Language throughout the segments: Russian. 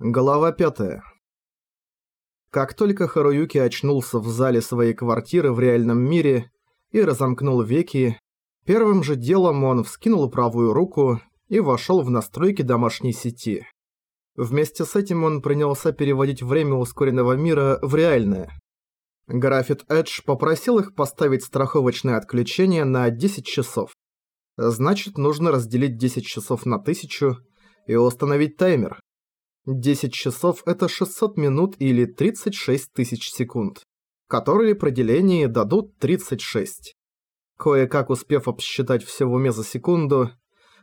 Глава 5. Как только Харуюки очнулся в зале своей квартиры в реальном мире и разомкнул веки, первым же делом он вскинул правую руку и вошел в настройки домашней сети. Вместе с этим он принялся переводить время ускоренного мира в реальное. Графит Эдж попросил их поставить страховочное отключение на 10 часов. Значит, нужно разделить 10 часов на 1000 и установить таймер. 10 часов – это 600 минут или 36 тысяч секунд, которые при делении дадут 36. Кое-как успев обсчитать все в уме за секунду,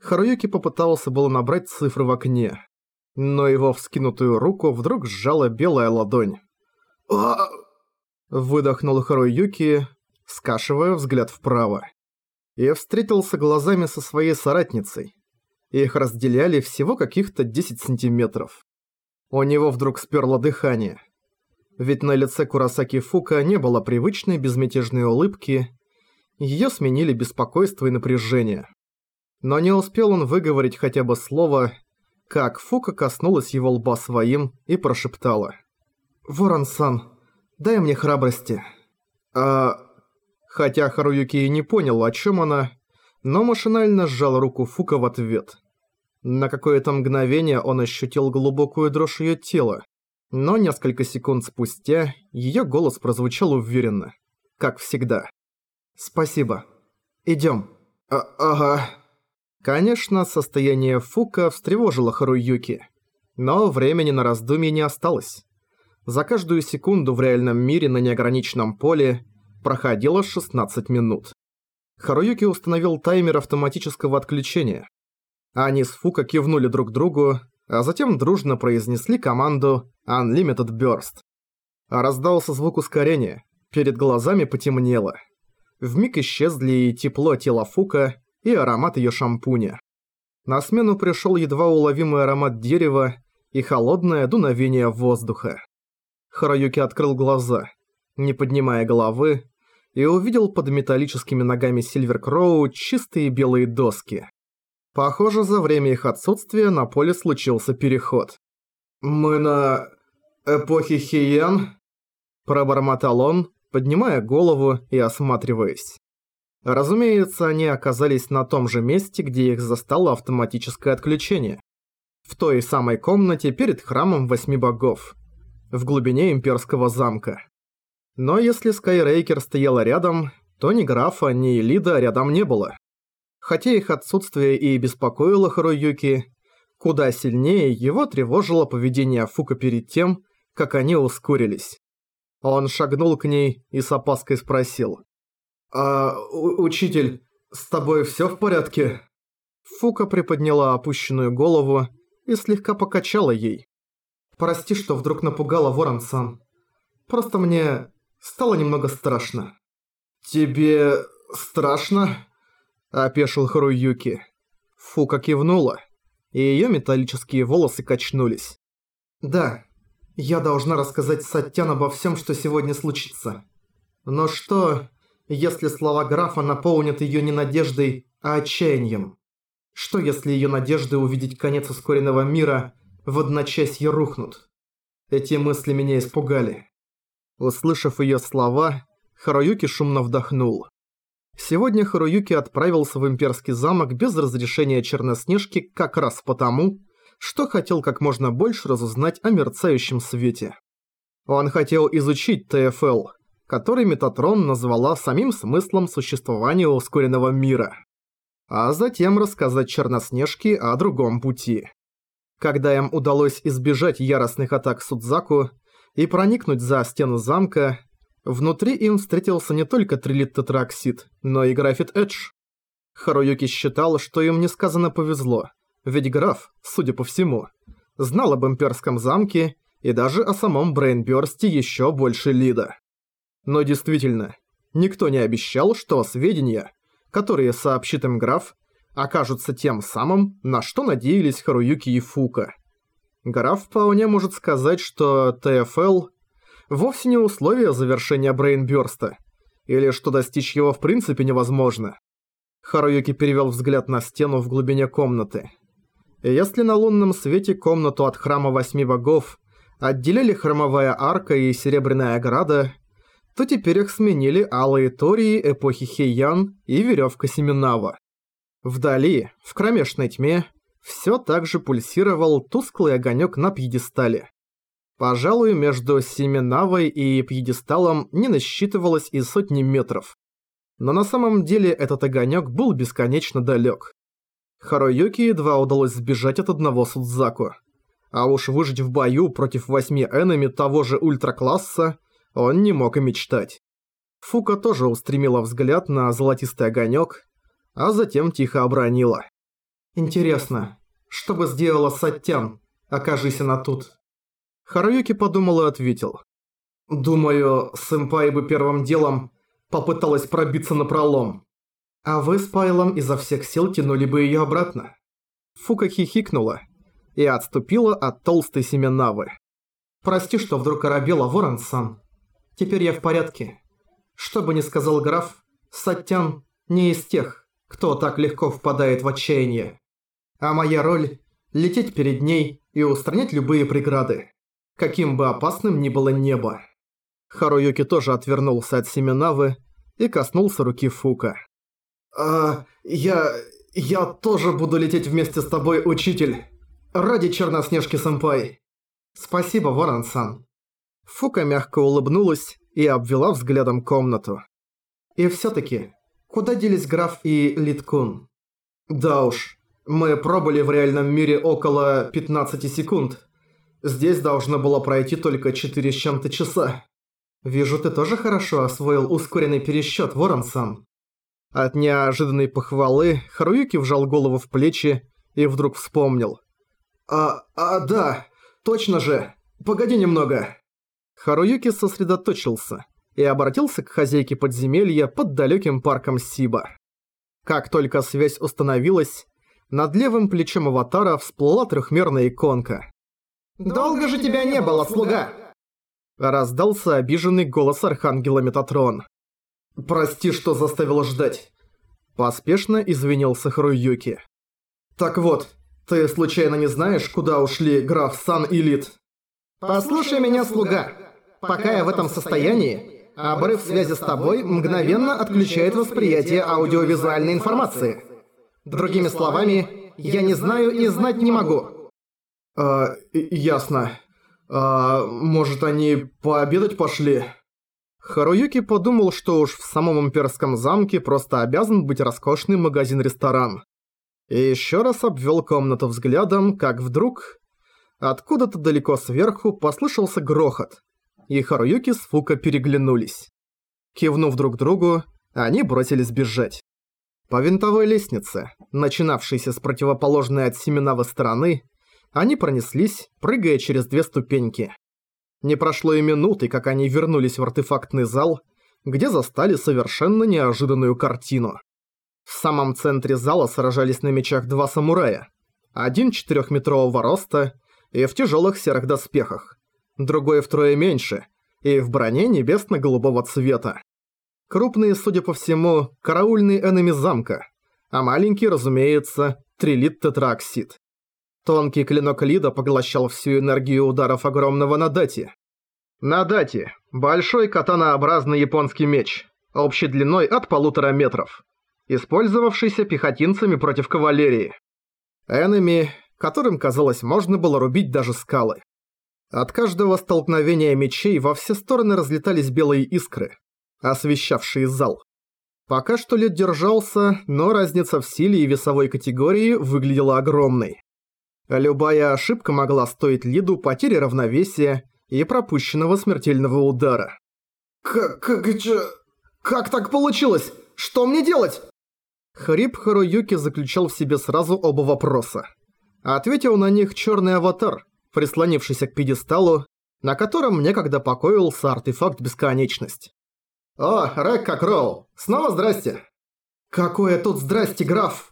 Харуюки попытался было набрать цифры в окне, но его вскинутую руку вдруг сжала белая ладонь. «А!» Выдохнул Харуюки, скашивая взгляд вправо. И встретился глазами со своей соратницей. Их разделяли всего каких-то 10 сантиметров. У него вдруг сперло дыхание. Ведь на лице Курасаки Фука не было привычной безмятежной улыбки, её сменили беспокойство и напряжение. Но не успел он выговорить хотя бы слово, как Фука коснулась его лба своим и прошептала. «Ворон-сан, дай мне храбрости». А... Хотя Харуюки и не понял, о чём она, но машинально сжал руку Фука в ответ – на какое-то мгновение он ощутил глубокую дрожь её тела, но несколько секунд спустя её голос прозвучал уверенно, как всегда. «Спасибо. Идём». А «Ага». Конечно, состояние Фука встревожило Харуюки, но времени на раздумье не осталось. За каждую секунду в реальном мире на неограниченном поле проходило 16 минут. Харуюки установил таймер автоматического отключения, они с Фука кивнули друг другу, а затем дружно произнесли команду Unlimited Burst. Раздался звук ускорения, перед глазами потемнело. Вмиг исчезли и тепло тела Фука, и аромат ее шампуня. На смену пришел едва уловимый аромат дерева и холодное дуновение воздуха. Хараюки открыл глаза, не поднимая головы, и увидел под металлическими ногами Сильвер Кроу чистые белые доски. Похоже, за время их отсутствия на поле случился переход. «Мы на... эпохе Хиен?» Пробормотал он, поднимая голову и осматриваясь. Разумеется, они оказались на том же месте, где их застало автоматическое отключение. В той самой комнате перед храмом восьми богов. В глубине имперского замка. Но если Скайрейкер стояла рядом, то ни графа, ни Лида рядом не было. Хотя их отсутствие и беспокоило Харуюки, куда сильнее его тревожило поведение Фука перед тем, как они ускорились. Он шагнул к ней и с опаской спросил. «А, учитель, с тобой всё в порядке?» Фука приподняла опущенную голову и слегка покачала ей. «Прости, что вдруг напугала Ворон-сан. Просто мне стало немного страшно». «Тебе страшно?» – опешил Харуюки. Фука кивнула, и её металлические волосы качнулись. «Да, я должна рассказать Саттян обо всем, что сегодня случится. Но что, если слова графа наполнят её не надеждой, а отчаянием? Что, если её надежды увидеть конец ускоренного мира в одночасье рухнут? Эти мысли меня испугали». Услышав её слова, Харуюки шумно вдохнул. Сегодня Харуюки отправился в имперский замок без разрешения Черноснежки как раз потому, что хотел как можно больше разузнать о мерцающем свете. Он хотел изучить ТФЛ, который Метатрон назвала самим смыслом существования ускоренного мира. А затем рассказать Черноснежке о другом пути. Когда им удалось избежать яростных атак Судзаку и проникнуть за стену замка, Внутри им встретился не только трилит тетраксид, но и графит Эдж. Харуюки считал, что им несказанно повезло, ведь граф, судя по всему, знал об имперском замке и даже о самом Брейнбёрсте еще больше Лида. Но действительно, никто не обещал, что сведения, которые сообщит им граф, окажутся тем самым, на что надеялись Харуюки и Фука. Граф вполне может сказать, что ТФЛ вовсе не условие завершения брейнбёрста, или что достичь его в принципе невозможно. Харуюки перевел взгляд на стену в глубине комнаты. Если на лунном свете комнату от храма восьми богов отделили хромовая арка и серебряная ограда, то теперь их сменили алые тории эпохи Хейян и веревка Семенава. Вдали, в кромешной тьме, все так же пульсировал тусклый огонек на пьедестале. Пожалуй, между Семенавой и пьедесталом не насчитывалось и сотни метров. Но на самом деле этот огонек был бесконечно далек. Харуюки едва удалось сбежать от одного Судзаку. А уж выжить в бою против восьми энеми того же ультракласса он не мог и мечтать. Фука тоже устремила взгляд на золотистый огонек, а затем тихо обронила. «Интересно, что бы сделала Саттян, окажись она тут?» Харуюки подумал и ответил. «Думаю, сэмпай бы первым делом попыталась пробиться на пролом. А вы с Пайлом изо всех сил тянули бы её обратно». Фука хихикнула и отступила от толстой семенавы. «Прости, что вдруг оробела, Ворон-сан. Теперь я в порядке. Что бы ни сказал граф, Саттян не из тех, кто так легко впадает в отчаяние. А моя роль – лететь перед ней и устранять любые преграды, каким бы опасным ни было небо». Харуюки тоже отвернулся от Семенавы и коснулся руки Фука. «А, я... я тоже буду лететь вместе с тобой, учитель. Ради Черноснежки-сэмпай». «Спасибо, Ворон-сан». Фука мягко улыбнулась и обвела взглядом комнату. «И всё-таки, куда делись граф и Литкун?» «Да уж, мы пробыли в реальном мире около 15 секунд. Здесь должно было пройти только 4 с чем-то часа. Вижу, ты тоже хорошо освоил ускоренный пересчёт, Ворон-сан». От неожиданной похвалы Харуюки вжал голову в плечи и вдруг вспомнил. «А, а, да, точно же. Погоди немного». Харуюки сосредоточился и обратился к хозяйке подземелья под далеким парком Сиба. Как только связь установилась, над левым плечом аватара всплыла трехмерная иконка. «Долго же тебя не было, слуга!» Раздался обиженный голос Архангела Метатрон. «Прости, что заставил ждать». Поспешно извинился Харуюки. «Так вот, ты случайно не знаешь, куда ушли граф Сан и Лид?» «Послушай меня, слуга. Пока я в этом состоянии, обрыв связи с тобой мгновенно отключает восприятие аудиовизуальной информации. Другими словами, я не знаю и знать не могу». «А, ясно. А, может, они пообедать пошли?» Харуюки подумал, что уж в самом имперском замке просто обязан быть роскошный магазин-ресторан. И еще раз обвел комнату взглядом, как вдруг... Откуда-то далеко сверху послышался грохот, и Харуюки с Фука переглянулись. Кивнув друг другу, они бросились бежать. По винтовой лестнице, начинавшейся с противоположной от Семенавы стороны, они пронеслись, прыгая через две ступеньки. Не прошло и минуты, как они вернулись в артефактный зал, где застали совершенно неожиданную картину. В самом центре зала сражались на мечах два самурая. Один четырехметрового роста и в тяжелых серых доспехах, другой втрое меньше и в броне небесно-голубого цвета. Крупные, судя по всему, караульные энеми замка, а маленький, разумеется, трилит-тетраоксид. Тонкий клинок Лида поглощал всю энергию ударов огромного Надати. Надати – большой катанообразный японский меч, общей длиной от полутора метров, использовавшийся пехотинцами против кавалерии. Энеми, которым, казалось, можно было рубить даже скалы. От каждого столкновения мечей во все стороны разлетались белые искры, освещавшие зал. Пока что лед держался, но разница в силе и весовой категории выглядела огромной. Любая ошибка могла стоить Лиду потери равновесия и пропущенного смертельного удара. «Как... как... че... как так получилось? Что мне делать?» Хрип Харуюки заключал в себе сразу оба вопроса. Ответил на них черный аватар, прислонившийся к пьедесталу, на котором некогда покоился артефакт Бесконечность. «О, Рэкка Кроу, снова здрасте!» «Какое тут здрасте, граф!»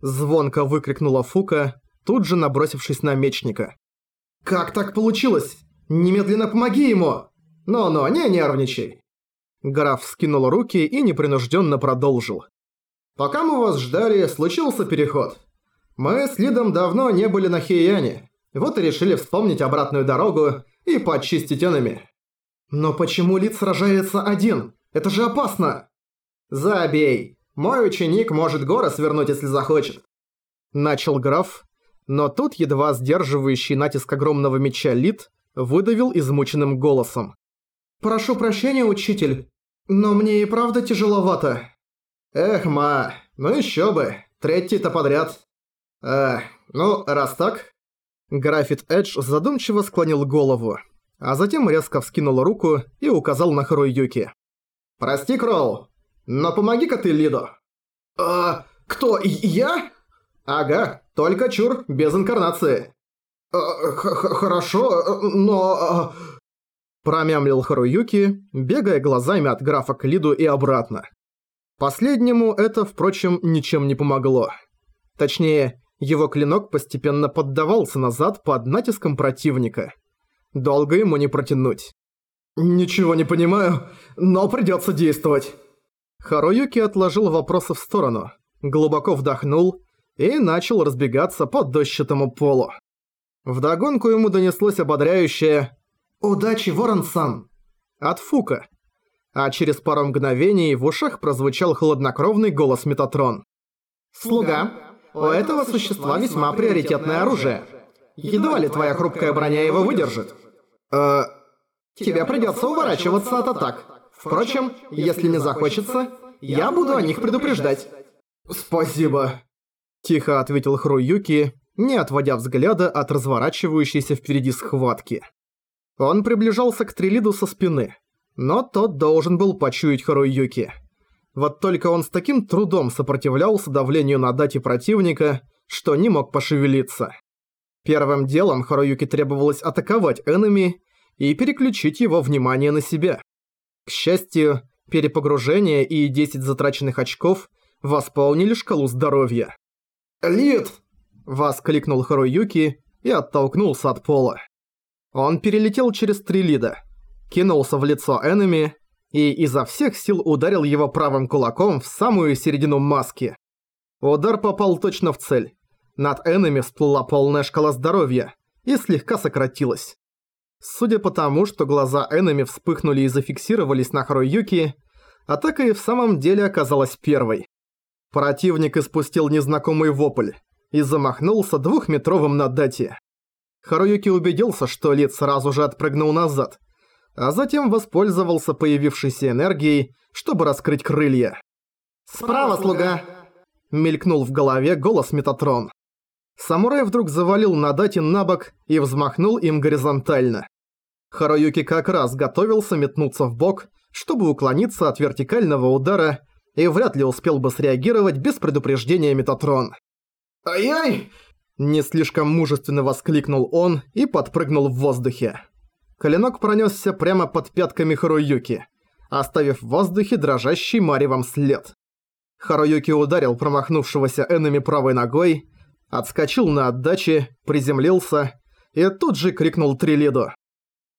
Звонко выкрикнула Фука, тут же набросившись на мечника. «Как так получилось? Немедленно помоги ему!» «Ну-ну, не нервничай!» Граф скинул руки и непринужденно продолжил. «Пока мы вас ждали, случился переход. Мы с Лидом давно не были на Хейяне, вот и решили вспомнить обратную дорогу и почистить энеми. Но почему Лид сражается один? Это же опасно! Забей! Мой ученик может горы свернуть, если захочет. Начал граф, но тут едва сдерживающий натиск огромного меча Лид выдавил измученным голосом. «Прошу прощения, учитель, но мне и правда тяжеловато». «Эх, ма, ну еще бы, третий-то подряд». «Э, ну, раз так...» Графит Эдж задумчиво склонил голову, а затем резко вскинул руку и указал на Харуюки. «Прости, Кроу, но помоги-ка ты Лиду». «А, кто, я?» «Ага, только чур, без инкарнации». А, «Хорошо, но...» а, Промямлил Харуюки, бегая глазами от графа к Лиду и обратно. Последнему это, впрочем, ничем не помогло. Точнее, его клинок постепенно поддавался назад под натиском противника. Долго ему не протянуть. «Ничего не понимаю, но придётся действовать». Харуюки отложил вопросы в сторону, глубоко вдохнул и начал разбегаться по дощатому полу. Вдогонку ему донеслось ободряющее «Удачи, Ворон-сан!» от Фука. А через пару мгновений в ушах прозвучал хладнокровный голос Метатрон. «Слуга, у этого существа весьма приоритетное оружие. Едва ли твоя хрупкая броня его выдержит. Э, тебе придется уворачиваться от атак. Впрочем, если не захочется, я буду о них предупреждать». «Спасибо», – тихо ответил Хруюки, не отводя взгляда от разворачивающейся впереди схватки. Он приближался к Трилиду со спины, но тот должен был почуять Харуюки. Вот только он с таким трудом сопротивлялся давлению на дате противника, что не мог пошевелиться. Первым делом Харуюки требовалось атаковать энеми и переключить его внимание на себя. К счастью, перепогружение и 10 затраченных очков восполнили шкалу здоровья. «Лид!» – воскликнул Харуюки и оттолкнулся от пола. Он перелетел через три лида, кинулся в лицо Эннами и изо всех сил ударил его правым кулаком в самую середину маски. Удар попал точно в цель. Над Эннами всплыла полная шкала здоровья и слегка сократилась. Судя по тому, что глаза Эннами вспыхнули и зафиксировались на Харуюки, атака и в самом деле оказалась первой. Противник испустил незнакомый вопль и замахнулся двухметровым на дате. Харуюки убедился, что Лид сразу же отпрыгнул назад, а затем воспользовался появившейся энергией, чтобы раскрыть крылья. «Справа, слуга!» – мелькнул в голове голос Метатрон. Самурай вдруг завалил Надатин на бок и взмахнул им горизонтально. Харуюки как раз готовился метнуться в бок, чтобы уклониться от вертикального удара, и вряд ли успел бы среагировать без предупреждения Метатрон. «Ай-яй!» Не слишком мужественно воскликнул он и подпрыгнул в воздухе. Клинок пронесся прямо под пятками Харуюки, оставив в воздухе дрожащий маревом след. Харуюки ударил промахнувшегося энеми правой ногой, отскочил на отдаче, приземлился и тут же крикнул Трилиду.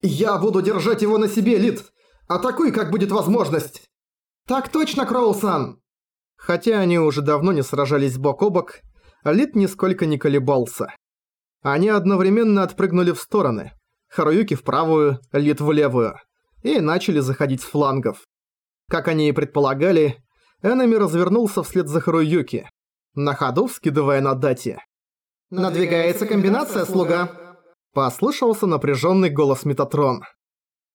«Я буду держать его на себе, Лид! Атакуй, как будет возможность!» «Так точно, Кроусан!» Хотя они уже давно не сражались бок о бок, Лид нисколько не колебался. Они одновременно отпрыгнули в стороны. Харуюки в правую, Лид в левую. И начали заходить с флангов. Как они и предполагали, Эннами развернулся вслед за Харуюки, на ходу вскидывая на дате. «Надвигается комбинация, слуга!» Послышался напряженный голос Метатрон.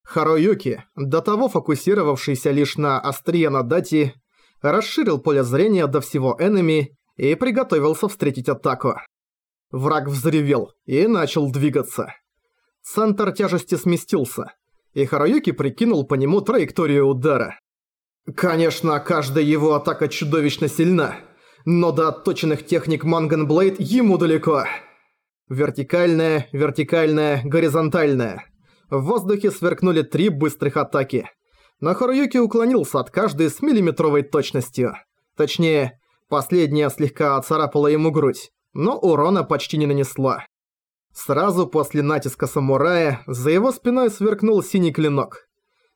Харуюки, до того фокусировавшийся лишь на острие на дате, расширил поле зрения до всего Эннами и приготовился встретить атаку. Враг взревел и начал двигаться. Центр тяжести сместился, и Харуюки прикинул по нему траекторию удара. Конечно, каждая его атака чудовищно сильна, но до отточенных техник Манганблейд ему далеко. Вертикальная, вертикальная, горизонтальная. В воздухе сверкнули три быстрых атаки. Но Харуюки уклонился от каждой с миллиметровой точностью. Точнее, Последняя слегка оцарапала ему грудь, но урона почти не нанесла. Сразу после натиска самурая за его спиной сверкнул синий клинок.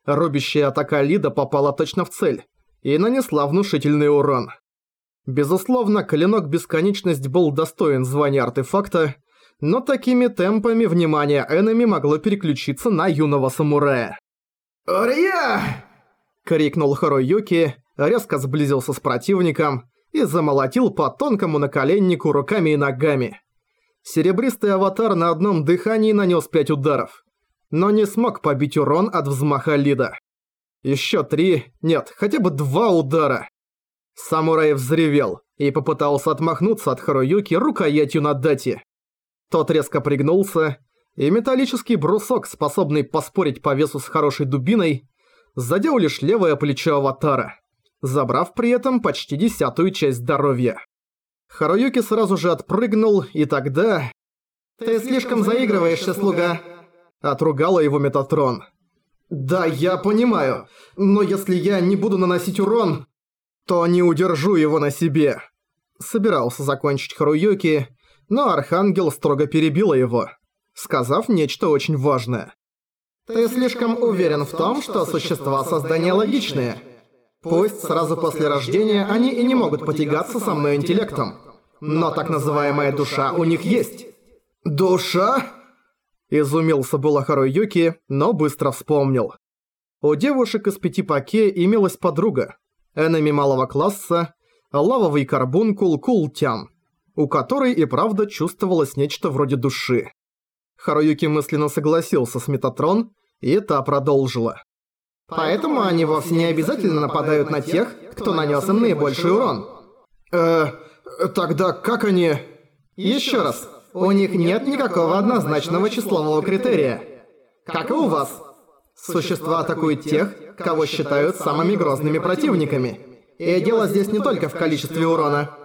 Рубящая атака Лида попала точно в цель и нанесла внушительный урон. Безусловно, клинок Бесконечность был достоин звания артефакта, но такими темпами внимание Эннами могло переключиться на юного самурая. «Ория!» — крикнул Харуюки, резко сблизился с противником и замолотил по тонкому наколеннику руками и ногами. Серебристый аватар на одном дыхании нанес пять ударов, но не смог побить урон от взмаха Лида. Еще три, нет, хотя бы два удара. Самурай взревел и попытался отмахнуться от Харуюки рукоятью на дати. Тот резко пригнулся, и металлический брусок, способный поспорить по весу с хорошей дубиной, задел лишь левое плечо аватара, забрав при этом почти десятую часть здоровья. Харуюки сразу же отпрыгнул, и тогда... «Ты слишком заигрываешься, слуга!» Отругала его Метатрон. «Да, я понимаю, но если я не буду наносить урон, то не удержу его на себе». Собирался закончить Харуюки, но Архангел строго перебила его, сказав нечто очень важное. «Ты слишком уверен в том, что существа создания логичные. Пусть сразу после рождения они и не могут потягаться со мной интеллектом, но так называемая душа у них есть». «Душа?» Изумился было Харуюки, но быстро вспомнил. У девушек из пяти паке имелась подруга, энеми малого класса, лавовый карбункул Култян у которой и правда чувствовалось нечто вроде души. Харуюки мысленно согласился с Метатрон, и та продолжила. «Поэтому они вовсе не обязательно нападают на тех, кто нанес им наибольший урон». «Э, тогда как они...» «Еще раз, у них нет никакого однозначного числового критерия. Как и у вас. Существа атакуют тех, кого считают самыми грозными противниками. И дело здесь не только в количестве урона».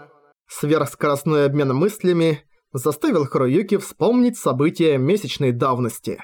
Сверхскоростной обмен мыслями заставил Харуюки вспомнить события месячной давности.